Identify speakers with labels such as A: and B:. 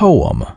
A: poem.